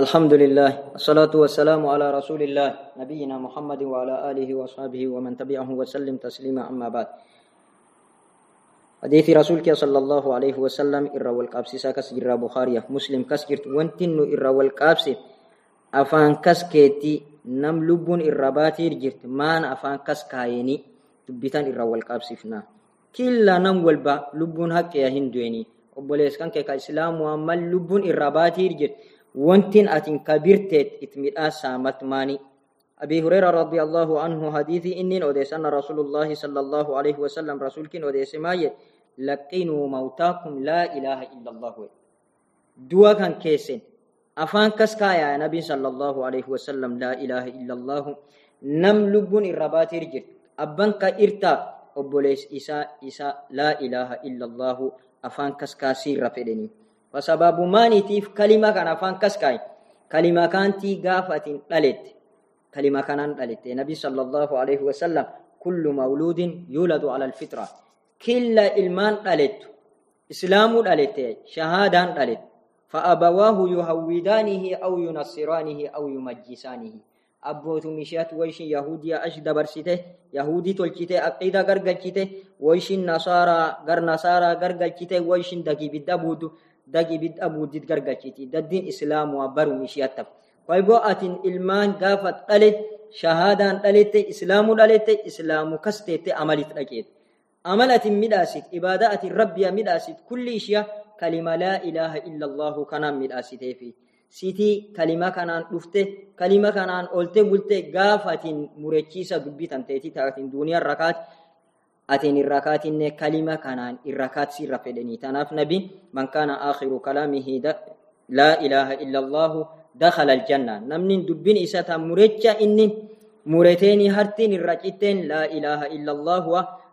الحمد لله الصلاة والسلام على رسول الله نبينا محمد وعلى آله وصحبه ومن تبعه وسلم تسليما أما بعد حديث رسولك صلى الله عليه وسلم إرى والقابس ساكس إرى بخارية مسلم كسكرت وانتن إرى والقابس أفان كسكيتي نم لبون إرى باتير جرت مان أفان كسكايني تبتان إرى والقابس فنا كلا نم والبا لبون حق يا هندويني وبوليس كان كيكا إسلام وعمل لبون إرى باتير وانتن أتن كبرتت اتمئا سامت ماني أبي هريرة رضي الله عنه حديثي إنين أديس أن رسول الله صلى الله عليه وسلم رسول كن أديس ماي لقينوا موتاكم لا إله إلا الله دوا كان كيسين أفان كسكا يا نبي صلى الله عليه وسلم لا إله إلا الله نم لبون الربات رجل أبان كإرتا أبوليس إسا إسا لا إله إلا الله أفان كسكا سير فدني فسبب مانيتيف كلمة كان أفان كسكاي كلمة كانتي غافة دلت كلمة كان دلت النبي صلى الله عليه وسلم كل مولود يولد على الفطرة كل إلمان دلت إسلام دلت شهادة دلت فأبواه يهودانه أو ينصرانه أو يمجسانه abbootu mishiyaat wayshin yahudiya ash dabarsite yahudii tolchite aqida gargalchite wayshin nasaara gar nasaara gargalchite wayshin dagibidda buudu dagi bid'a buudit gargachiti daddin islaamu barum ishiyattab waybo atin ilmaan gaafat dhale shahaadaan dhalette islaamu dhalette islaamu kasteette amalit dhaqeet amal atin midhaasit ibaada atin rabbiya midhaasit kulli ishiya kalima laa ilaaha illa allahu kanaan midhaasiteefi sitii kalima kanaan dhufte kalima kanaan olte bulte gaafatin murechiisa dubbitan teeti taatin duuniyaa rakaat أتين الركات إن كلمة كان الركات سير فدني تناف نبي من كان آخر كلامه لا إله إلا الله دخل الجنة. نمن دبين إساتا مرجع إن مرتين هرتين الرجتين لا إله إلا الله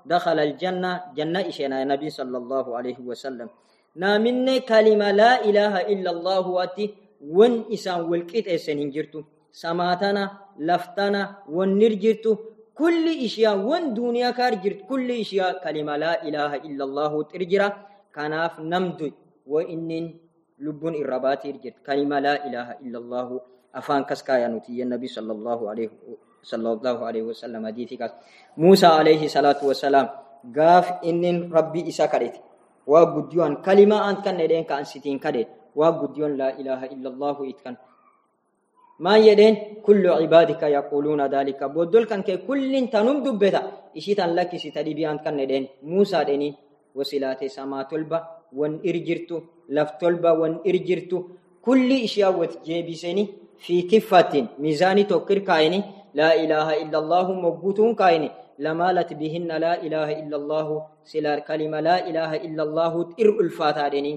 دخل الجنة. جنة إشينا نبي صلى الله عليه وسلم. نامن كلمة لا إله إلا الله واتي ون إسان والكيت إسان هنجرتو سماتنا لفتنا ونرجرتو. كل إشياء وان دنيا كار جرت كل إشياء. كلمة لا إله إلا الله ترجرا كناف نمد وإن لبون الربات جرت كلمة لا إله إلا الله. أفان كسكا ينتي النبي صلى الله عليه صلى الله عليه وسلم حديثك موسى عليه الصلاة والسلام غاف إن ربي إسا كريت. وقديون كلمة أنت كان ندين كان ستين كريت. وقديون لا إله إلا الله إتكن. ما يدين؟ كل عبادك يقولون ذلك. بودل كان كل تنم دبتا إشيتان لك ستدي بيان كان ندين. موسى ديني. وسلات سما تلبا. وان إرجرتو. لف تلبا. وان إرجرتو. كل إشياء وتجيبسني في كفة ميزاني توكر كايني. لا إله إلا الله مبوتون كايني. لمالت بهن لا إله إلا الله. سلار كلمة لا إله إلا الله تر الفاتح ديني.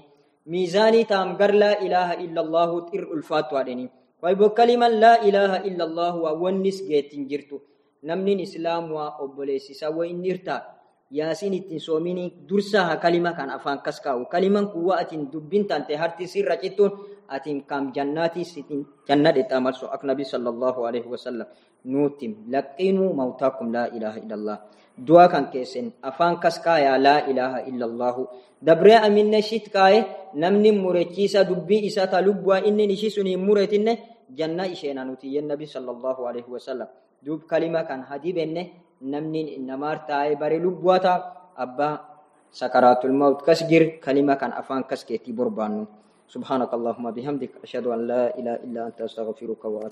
ميزاني تامقر لا إله إلا الله تر الفاتح ديني. ويبو كلمة لا إله إلا الله ونس جيتين جرتو نمنين إسلام وأبوليسي سوى إنيرتا ياسين التنسوميني درسها كلمة كان أفان كسكاو كلمة قوة أتين دبين تانتي هرتي سر جتون أتين كام جناتي ستين جنات إتامل سو أكنبي صلى الله عليه وسلم نوتم لقينوا موتاكم لا إله إلا الله دعا كان كيسن أفان كسكايا لا إله إلا الله دبري أمين نشيت كاي نمني مريكيسا دبي إسا تلبوا إني نشيسني مريتين جنة إشينا نوتي النبي صلى الله عليه وسلم دوب كلمة كان حديب إنه نمني نمار تاي بري لبواتا أبا سكرات الموت كسجر كلمة كان أفان كسكيتي بربانو سبحانك اللهم بحمدك أشهد أن لا إله إلا أنت أستغفرك وأتوب